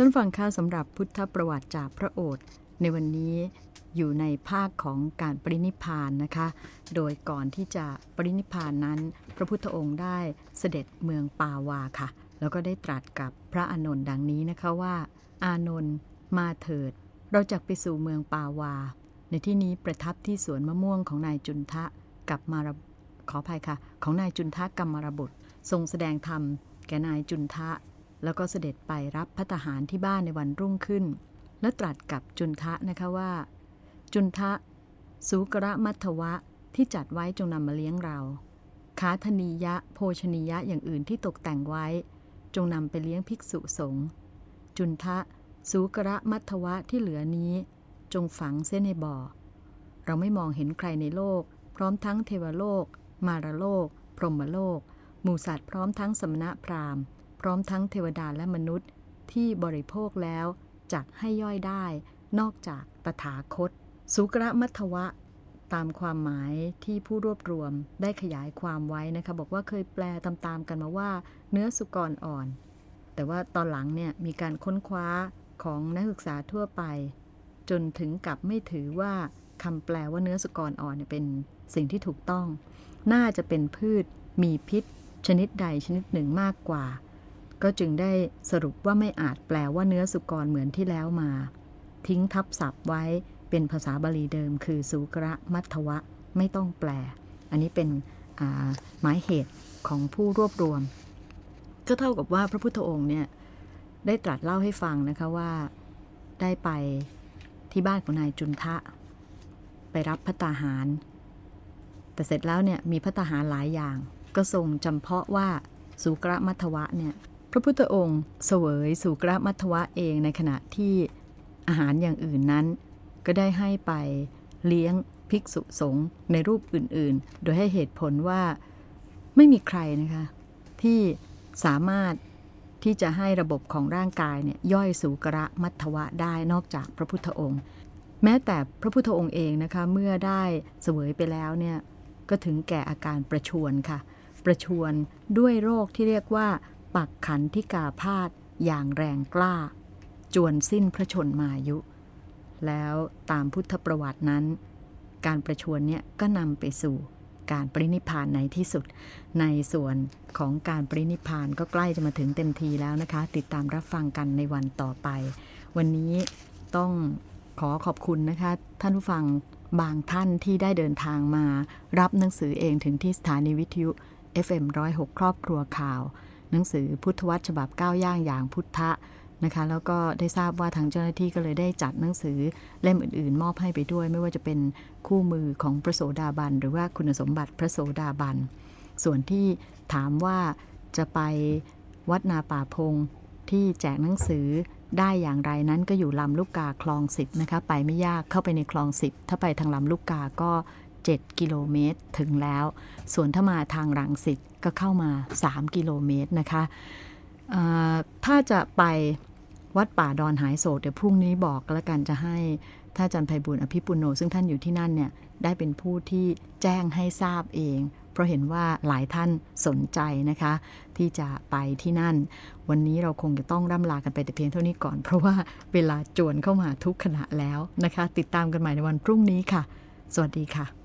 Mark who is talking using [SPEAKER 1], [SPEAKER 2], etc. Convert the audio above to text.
[SPEAKER 1] ท่านฟังค่าสำหรับพุทธประวัติจากพระโอษฐ์ในวันนี้อยู่ในภาคของการปรินิพานนะคะ โดยก่อนที่จะปรินิพานนั้น พระพุทธองค์ได้เสด็จเมืองปาวาค่ะ แล้วก็ได้ตรัสกับพระอานนท์ดังนี้นะคะว่า อานนท์มาเถิด เราจะไปสู่เมืองปาวา ในที่นี้ประทับที่สวนมะม่วงของนายจุนทะกับมารขออภัยค่ะ ของนายจุนทะกรรมารบุตร ทรงแสดงธรรมแก่นายจุนทะ แล้วก็เสด็จไปรับพัตหารที่บ้านในวันรุ่งขึ้น และตรัสกับจุนทะนะคะว่า จุนทะสุกระมัทวะที่จัดไว้จงนำมาเลี้ยงเราขาธนียะโภชนียะอย่างอื่นที่ตกแต่งไว้ จงนำไปเลี้ยงภิกษุสงฆ์จุนทะสุกระมัทวะที่เหลือนี้ จงฝังเส้นในบ่อ เราไม่มองเห็นใครในโลก พร้อมทั้งเทวโลก มารโลก พรหมโลก หมู่สัตว์พร้อมทั้งสมณะพราหมณ์ พร้อมทั้งเทวดาและมนุษย์ที่บริโภคแล้วจักให้ย่อยได้ นอกจากตถาคต สุกระมัทวะ ตามความหมายที่ผู้รวบรวมได้ขยายความไว้นะคะ บอกว่าเคยแปลตามๆกันมาว่า เนื้อสุกรอ่อน แต่ว่าตอนหลังเนี่ยมีการค้นคว้าของนักศึกษาทั่วไป จนถึงกับไม่ถือว่าคำแปลว่าเนื้อสุกรอ่อนเนี่ยเป็นสิ่งที่ถูกต้อง น่าจะเป็นพืชมีพิษ ชนิดใดชนิดหนึ่งมากกว่า ก็จึงได้สรุปว่าไม่อาจแปลว่าเนื้อสุกรเหมือนที่แล้วมา ทิ้งทับศัพท์ไว้เป็นภาษาบาลีเดิม คือสุกระมัทวะไม่ต้องแปล อันนี้เป็นหมายเหตุของผู้รวบรวม ก็เท่ากับว่าพระพุทธองค์เนี่ยได้ตรัสเล่าให้ฟังนะคะว่าได้ไปที่บ้านของนายจุนทะ ไปรับพัตตาหาร แต่เสร็จแล้วเนี่ยมีพัตตาหารหลายอย่าง ก็ทรงจำเพาะว่าสุกระมัทวะเนี่ย ระพุทธองค์เสวยสุกรมัทวะเองในขณะที่อาหารอย่างอื่นนั้น ก็ได้ให้ไปเลี้ยงภิกษุสงฆ์ในรูปอื่นๆ โดยให้เหตุผลว่าไม่มีใครนะคะ ที่สามารถที่จะให้ระบบของร่างกายเนี่ยย่อยสุกระมัทวะได้นอกจากพระพุทธองค์ แม้แต่พระพุทธองค์เองนะคะเมื่อได้เสวยไปแล้วเนี่ยก็ถึงแก่อาการประชวนค่ะ ประชวนด้วยโรคที่เรียกว่า ปักขันธิกาพาธอย่างแรงกล้า จวนสิ้นพระชนมายุ แล้วตามพุทธประวัตินั้น การประชวนเนี่ยก็นำไปสู่การปรินิพานในที่สุด ในส่วนของการปรินิพานก็ใกล้จะมาถึงเต็มทีแล้วนะคะ ติดตามรับฟังกันในวันต่อไป วันนี้ต้องขอขอบคุณนะคะ ท่านผู้ฟังบางท่านที่ได้เดินทางมา รับหนังสือเองถึงที่สถานีวิทยุ FM106 ครอบครัวข่าว หนังสือพุทธวัตรฉบับก้าวย่างอย่างพุทธะนะคะแล้วก็ได้ทราบว่าทางเจ้าหน้าที่ก็เลยได้จัดหนังสือเล่มอื่นๆ มอบให้ไปด้วย ไม่ว่าจะเป็นคู่มือของพระโสดาบัน หรือว่าคุณสมบัติพระโสดาบัน ส่วนที่ถามว่าจะไปวัดนาป่าพงที่แจกหนังสือได้อย่างไรนั้นก็อยู่ลำลูกกาคลองสิบนะคะไปไม่ยากเข้าไปในคลองสิบถ้าไปทางลำลูกกาก็ 7 กิโลเมตรถึงแล้ว ส่วนถ้ามาทางรังสิตก็เข้ามา 3 กิโลเมตรนะคะถ้าจะไปวัดป่าดอนหายโศกเดี๋ยวพรุ่งนี้บอกแล้วกันจะให้ถ้าอาจารย์ไพบุญอภิปุโน ซึ่งท่านอยู่ที่นั่นเนี่ยได้เป็นผู้ที่แจ้งให้ทราบเอง เพราะเห็นว่าหลายท่านสนใจนะคะ ที่จะไปที่นั่น วันนี้เราคงจะต้องร่ำลากันไปแต่เพียงเท่านี้ก่อน เพราะว่าเวลาจวนเข้ามาทุกขณะแล้วนะคะ ติดตามกันใหม่ในวันพรุ่งนี้ค่ะ สวัสดีค่ะ